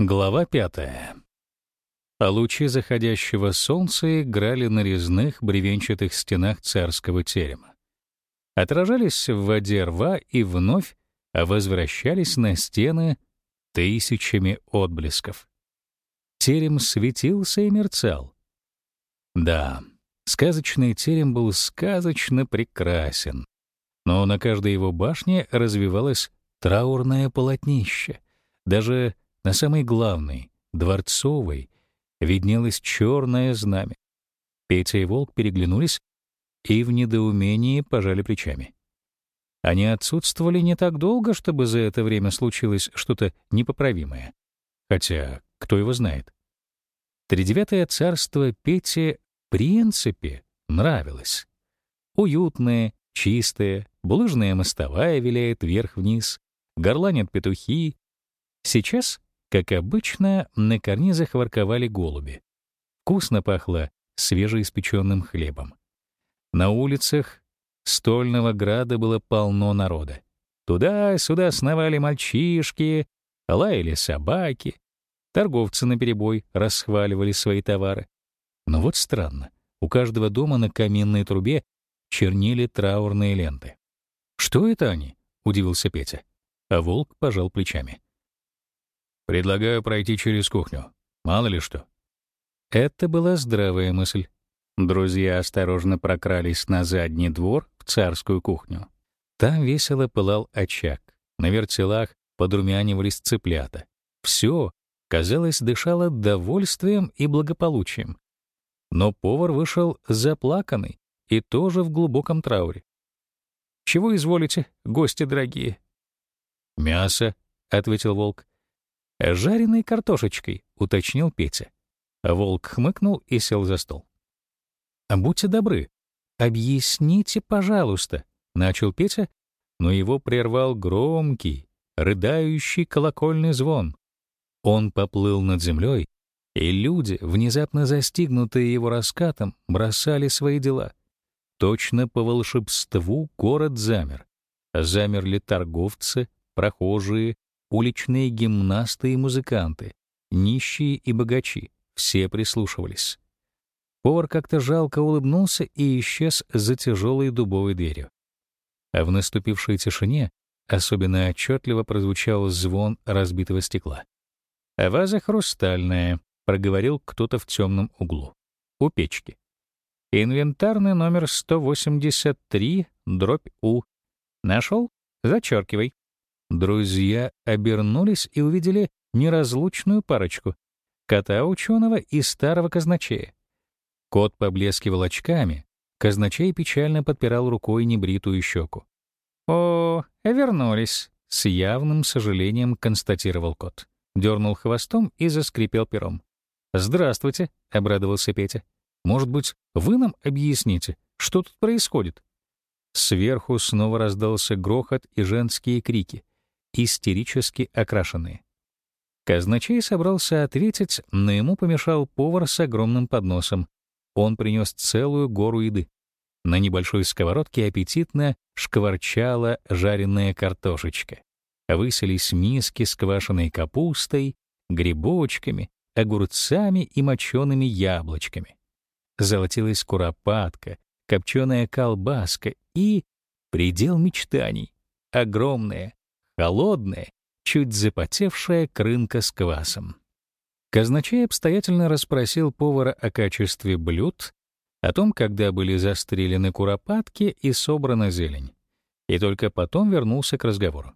Глава пятая. А лучи заходящего солнца играли на резных бревенчатых стенах царского терема. Отражались в воде рва и вновь возвращались на стены тысячами отблесков. Терем светился и мерцал. Да, сказочный терем был сказочно прекрасен, но на каждой его башне развивалось траурное полотнище. Даже на самой главной, дворцовой, виднелось черное знамя. Петя и Волк переглянулись и в недоумении пожали плечами. Они отсутствовали не так долго, чтобы за это время случилось что-то непоправимое. Хотя, кто его знает. Тридевятое царство Пете в принципе нравилось. Уютное, чистое, булыжная мостовая виляет вверх-вниз, горланят петухи. Сейчас как обычно, на карнизах ворковали голуби. Вкусно пахло свежеиспеченным хлебом. На улицах Стольного града было полно народа. Туда-сюда сновали мальчишки, лаяли собаки, торговцы наперебой расхваливали свои товары. Но вот странно, у каждого дома на каминной трубе чернили траурные ленты. «Что это они?» — удивился Петя. А волк пожал плечами. Предлагаю пройти через кухню. Мало ли что. Это была здравая мысль. Друзья осторожно прокрались на задний двор в царскую кухню. Там весело пылал очаг. На вертелах подрумянивались цыплята. Все, казалось, дышало довольствием и благополучием. Но повар вышел заплаканный и тоже в глубоком трауре. «Чего изволите, гости дорогие?» «Мясо», — ответил волк. «Жареной картошечкой», — уточнил Петя. Волк хмыкнул и сел за стол. «Будьте добры, объясните, пожалуйста», — начал Петя, но его прервал громкий, рыдающий колокольный звон. Он поплыл над землей, и люди, внезапно застигнутые его раскатом, бросали свои дела. Точно по волшебству город замер. Замерли торговцы, прохожие, уличные гимнасты и музыканты, нищие и богачи, все прислушивались. Повар как-то жалко улыбнулся и исчез за тяжелой дубовой дверью. А в наступившей тишине особенно отчетливо прозвучал звон разбитого стекла. «А ваза хрустальная», — проговорил кто-то в темном углу. У печки. «Инвентарный номер 183, дробь У. Нашел? Зачеркивай». Друзья обернулись и увидели неразлучную парочку — кота ученого и старого казначея. Кот поблескивал очками, казначей печально подпирал рукой небритую щеку. «О, вернулись», — с явным сожалением констатировал кот. Дернул хвостом и заскрипел пером. «Здравствуйте», — обрадовался Петя. «Может быть, вы нам объясните, что тут происходит?» Сверху снова раздался грохот и женские крики истерически окрашенные. Казначей собрался ответить, но ему помешал повар с огромным подносом. Он принес целую гору еды. На небольшой сковородке аппетитно шкварчала жареная картошечка. Выселись миски с квашеной капустой, грибочками, огурцами и мочеными яблочками. Золотилась куропатка, копченая колбаска и предел мечтаний — огромная, холодная, чуть запотевшая крынка с квасом. Казначей обстоятельно расспросил повара о качестве блюд, о том, когда были застрелены куропатки и собрана зелень. И только потом вернулся к разговору.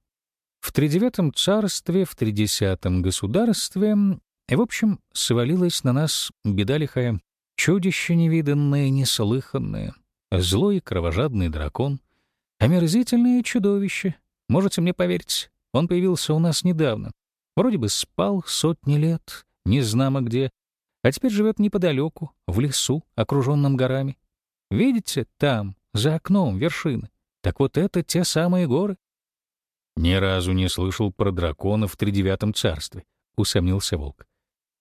В тридевятом царстве, в тридесятом государстве, в общем, свалилась на нас беда лихая, чудище невиданное, неслыханное, злой кровожадный дракон, омерзительное чудовище, Можете мне поверить, он появился у нас недавно. Вроде бы спал сотни лет, не знамо где, а теперь живет неподалеку, в лесу, окруженном горами. Видите, там, за окном, вершины. Так вот это те самые горы. Ни разу не слышал про драконов в тридевятом царстве, усомнился волк.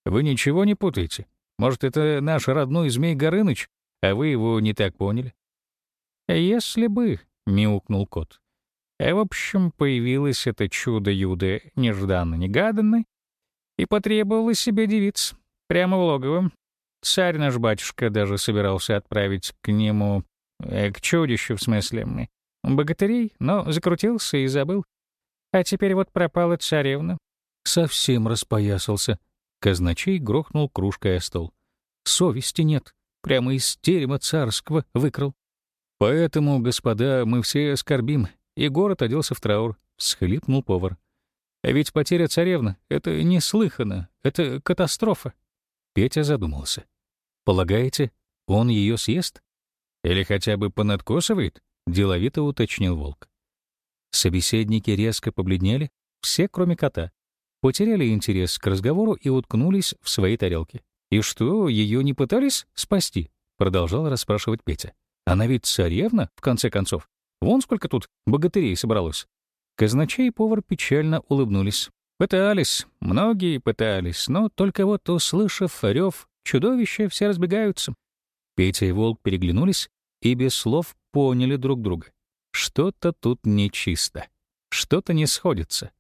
Вы ничего не путаете? Может, это наш родной змей Горыныч, а вы его не так поняли? Если бы, мяукнул кот. И, э, в общем, появилось это чудо-юдо нежданно-негаданно. и потребовал себе девиц. Прямо в логово. Царь наш батюшка даже собирался отправить к нему... Э, к чудищу, в смысле, богатырей, но закрутился и забыл. А теперь вот пропала царевна. Совсем распоясался. Казначей грохнул кружкой о стол. Совести нет. Прямо из терема царского выкрал. Поэтому, господа, мы все скорбим, и город оделся в траур, — всхлипнул повар. А ведь потеря царевны — это неслыханно, это катастрофа. Петя задумался. Полагаете, он ее съест? Или хотя бы понадкосывает? Деловито уточнил волк. Собеседники резко побледнели, все, кроме кота. Потеряли интерес к разговору и уткнулись в свои тарелки. «И что, ее не пытались спасти?» — продолжал расспрашивать Петя. «Она ведь царевна, в конце концов. Вон сколько тут богатырей собралось». Казначей и повар печально улыбнулись. Пытались, многие пытались, но только вот, услышав рев, чудовища все разбегаются. Петя и Волк переглянулись и без слов поняли друг друга. Что-то тут нечисто, что-то не сходится.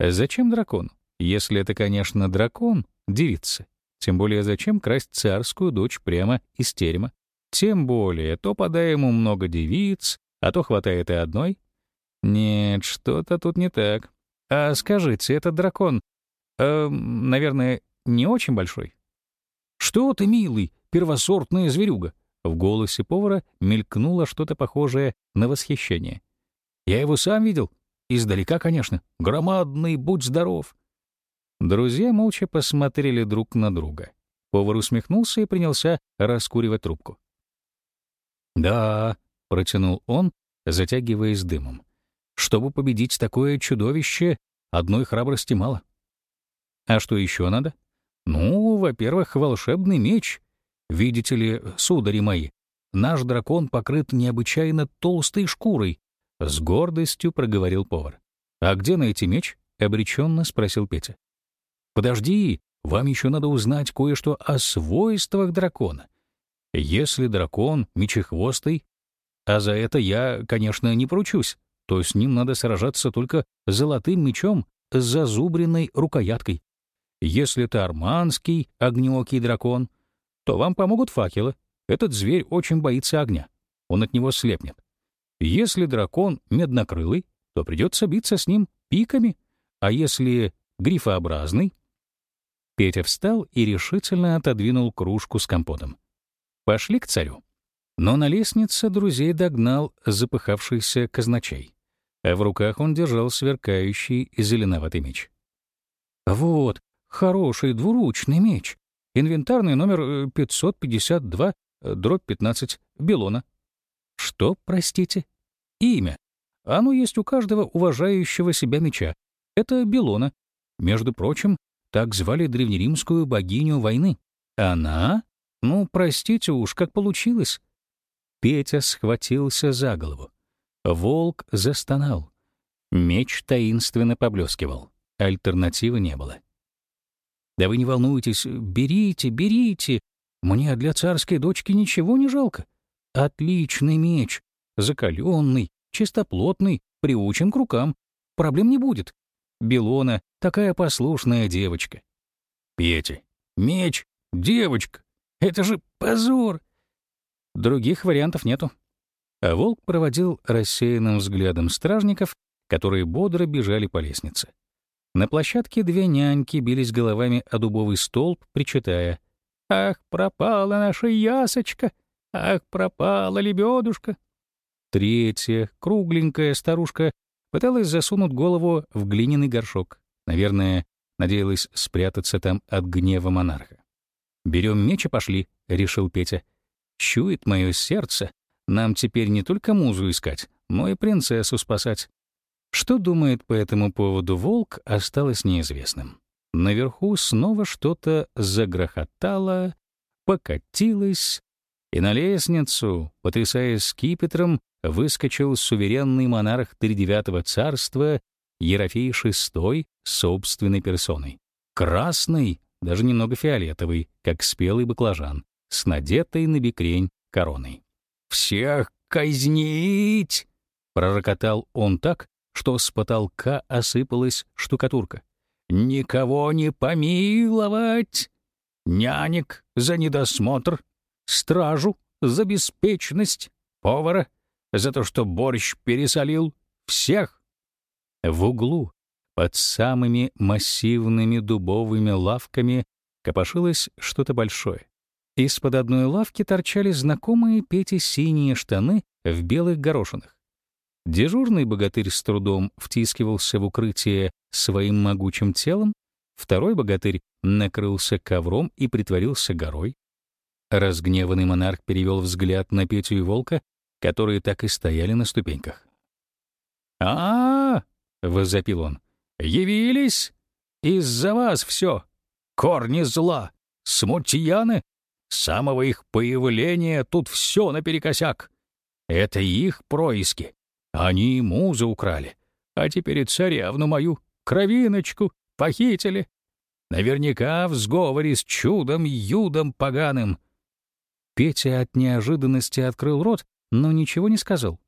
Зачем дракон? Если это, конечно, дракон, девица. Тем более зачем красть царскую дочь прямо из терема? Тем более, то подай ему много девиц, а то хватает и одной. Нет, что-то тут не так. А скажите, этот дракон, э, наверное, не очень большой? Что ты, милый, первосортная зверюга? В голосе повара мелькнуло что-то похожее на восхищение. Я его сам видел. Издалека, конечно. Громадный, будь здоров. Друзья молча посмотрели друг на друга. Повар усмехнулся и принялся раскуривать трубку. «Да», — протянул он, затягиваясь дымом. «Чтобы победить такое чудовище, одной храбрости мало». «А что еще надо?» «Ну, во-первых, волшебный меч. Видите ли, судари мои, наш дракон покрыт необычайно толстой шкурой», — с гордостью проговорил повар. «А где найти меч?» — обреченно спросил Петя. Подожди, вам еще надо узнать кое-что о свойствах дракона. Если дракон мечехвостый, а за это я, конечно, не поручусь, то с ним надо сражаться только золотым мечом с зазубренной рукояткой. Если это арманский огнеокий дракон, то вам помогут факелы. Этот зверь очень боится огня. Он от него слепнет. Если дракон меднокрылый, то придется биться с ним пиками, а если грифообразный, Петя встал и решительно отодвинул кружку с компотом. «Пошли к царю». Но на лестнице друзей догнал запыхавшийся казначей, а в руках он держал сверкающий зеленоватый меч. «Вот, хороший двуручный меч. Инвентарный номер 552, э, дробь 15, Белона». «Что, простите?» «Имя. Оно есть у каждого уважающего себя меча. Это Белона. Между прочим, так звали древнеримскую богиню войны. Она? Ну, простите уж, как получилось. Петя схватился за голову. Волк застонал. Меч таинственно поблескивал. Альтернативы не было. «Да вы не волнуйтесь, берите, берите. Мне для царской дочки ничего не жалко. Отличный меч, закаленный, чистоплотный, приучен к рукам. Проблем не будет. Белона — такая послушная девочка. Петя, меч, девочка. Это же позор. Других вариантов нету. А волк проводил рассеянным взглядом стражников, которые бодро бежали по лестнице. На площадке две няньки бились головами о дубовый столб, причитая. «Ах, пропала наша ясочка! Ах, пропала лебедушка!» Третья, кругленькая старушка, Пыталась засунуть голову в глиняный горшок. Наверное, надеялась спрятаться там от гнева монарха. «Берем меч и пошли», — решил Петя. «Чует мое сердце. Нам теперь не только музу искать, но и принцессу спасать». Что думает по этому поводу волк, осталось неизвестным. Наверху снова что-то загрохотало, покатилось, и на лестницу, потрясая скипетром, выскочил суверенный монарх тридевятого царства Ерофей VI собственной персоной. Красный, даже немного фиолетовый, как спелый баклажан, с надетой на бекрень короной. «Всех казнить!» — пророкотал он так, что с потолка осыпалась штукатурка. никого не помиловать, нянек за недосмотр, стражу за беспечность, повара за то, что борщ пересолил, всех. В углу, под самыми массивными дубовыми лавками, копошилось что-то большое. Из-под одной лавки торчали знакомые Пете синие штаны в белых горошинах. Дежурный богатырь с трудом втискивался в укрытие своим могучим телом, второй богатырь накрылся ковром и притворился горой. Разгневанный монарх перевел взгляд на Петю и Волка, которые так и стояли на ступеньках. а, -а, -а возопил он. «Явились? Из-за вас все! Корни зла! Смутьяны! С самого их появления тут все наперекосяк. Это их происки. Они музы украли. А теперь и царевну мою, кровиночку, похитили. Наверняка в сговоре с чудом-юдом поганым. Петя от неожиданности открыл рот, но ничего не сказал.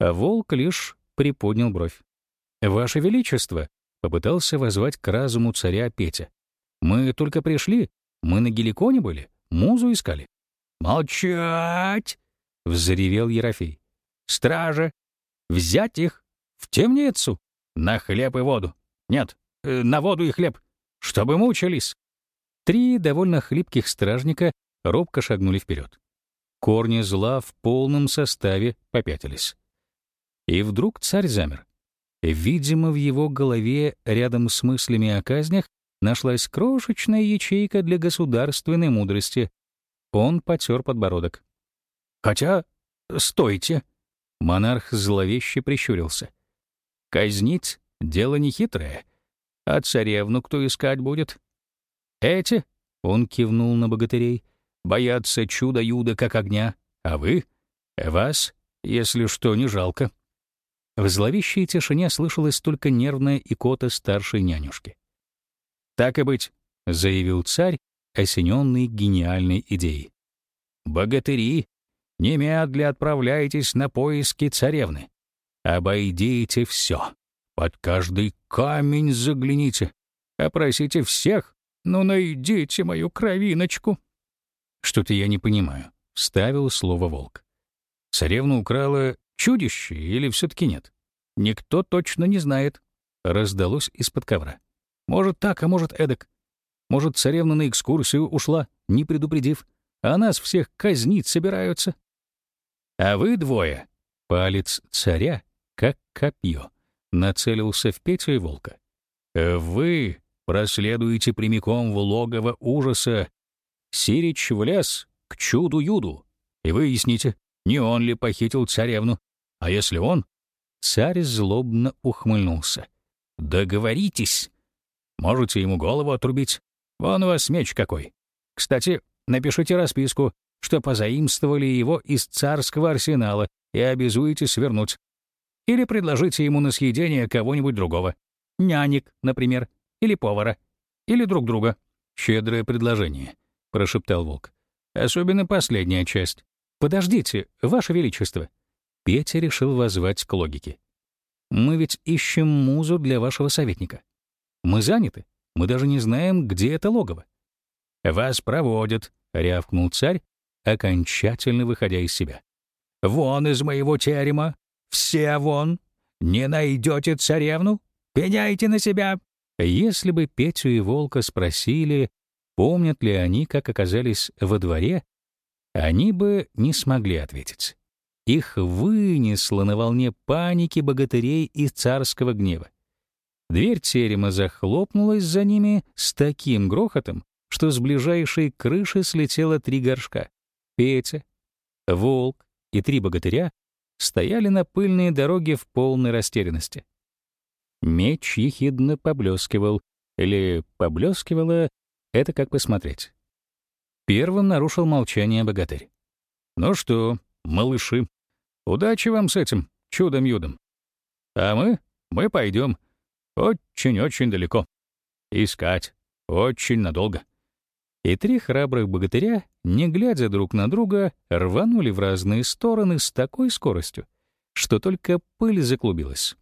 Волк лишь приподнял бровь. «Ваше Величество!» — попытался возвать к разуму царя Петя. «Мы только пришли, мы на Геликоне были, Музу искали. «Молчать!» — взревел Ерофей. «Стража! Взять их! В темницу! На хлеб и воду! Нет, э, на воду и хлеб! Чтобы мучились!» Три довольно хлипких стражника робко шагнули вперед. Корни зла в полном составе попятились. И вдруг царь замер. Видимо, в его голове, рядом с мыслями о казнях, нашлась крошечная ячейка для государственной мудрости. Он потер подбородок. «Хотя... стойте!» Монарх зловеще прищурился. «Казнить — дело нехитрое. А царевну кто искать будет?» «Эти?» — он кивнул на богатырей. «Боятся чуда-юда, как огня. А вы? Вас, если что, не жалко». В зловещей тишине слышалась только нервная икота старшей нянюшки. «Так и быть», — заявил царь, осененный гениальной идеей. «Богатыри, немедля отправляйтесь на поиски царевны. Обойдите все. Под каждый камень загляните. Опросите всех, но найдите мою кровиночку». «Что-то я не понимаю», — вставил слово волк. «Царевну украла чудище или все-таки нет? Никто точно не знает», — раздалось из-под ковра. Может так, а может эдак. Может, царевна на экскурсию ушла, не предупредив, а нас всех казнить собираются. А вы двое, палец царя, как копье, нацелился в Петю и Волка. Вы проследуете прямиком в логово ужаса, Сирич в лес к чуду-юду, и выясните, не он ли похитил царевну. А если он? Царь злобно ухмыльнулся. Договоритесь. Можете ему голову отрубить. Вон у вас меч какой. Кстати, напишите расписку, что позаимствовали его из царского арсенала и обязуете свернуть. Или предложите ему на съедение кого-нибудь другого. Нянек, например, или повара, или друг друга. Щедрое предложение, прошептал волк. Особенно последняя часть. Подождите, ваше величество. Петя решил воззвать к логике. Мы ведь ищем музу для вашего советника. Мы заняты. Мы даже не знаем, где это логово. Вас проводят, рявкнул царь, окончательно выходя из себя. Вон из моего терема, все вон. Не найдете царевну? Пеняйте на себя. Если бы Петю и Волка спросили, помнят ли они, как оказались во дворе, они бы не смогли ответить. Их вынесло на волне паники богатырей и царского гнева. Дверь терема захлопнулась за ними с таким грохотом, что с ближайшей крыши слетело три горшка. Петя, волк и три богатыря стояли на пыльной дороге в полной растерянности. Меч ехидно поблескивал, или поблескивало, это как посмотреть. Первым нарушил молчание богатырь. «Ну что, малыши, удачи вам с этим чудом-юдом. А мы, мы пойдем. Очень-очень далеко. Искать. Очень надолго. И три храбрых богатыря, не глядя друг на друга, рванули в разные стороны с такой скоростью, что только пыль заклубилась.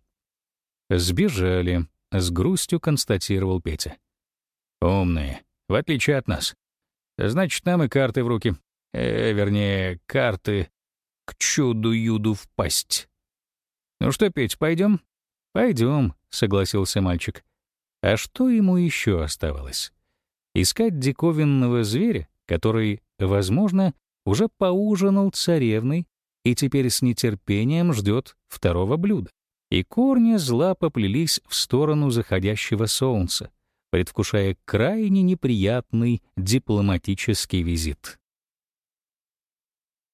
«Сбежали», — с грустью констатировал Петя. «Умные, в отличие от нас. Значит, нам и карты в руки. Э, вернее, карты к чуду-юду в пасть. Ну что, Петь, пойдем? Пойдем, согласился мальчик. А что ему еще оставалось? Искать диковинного зверя, который, возможно, уже поужинал царевной и теперь с нетерпением ждет второго блюда. И корни зла поплелись в сторону заходящего солнца, предвкушая крайне неприятный дипломатический визит.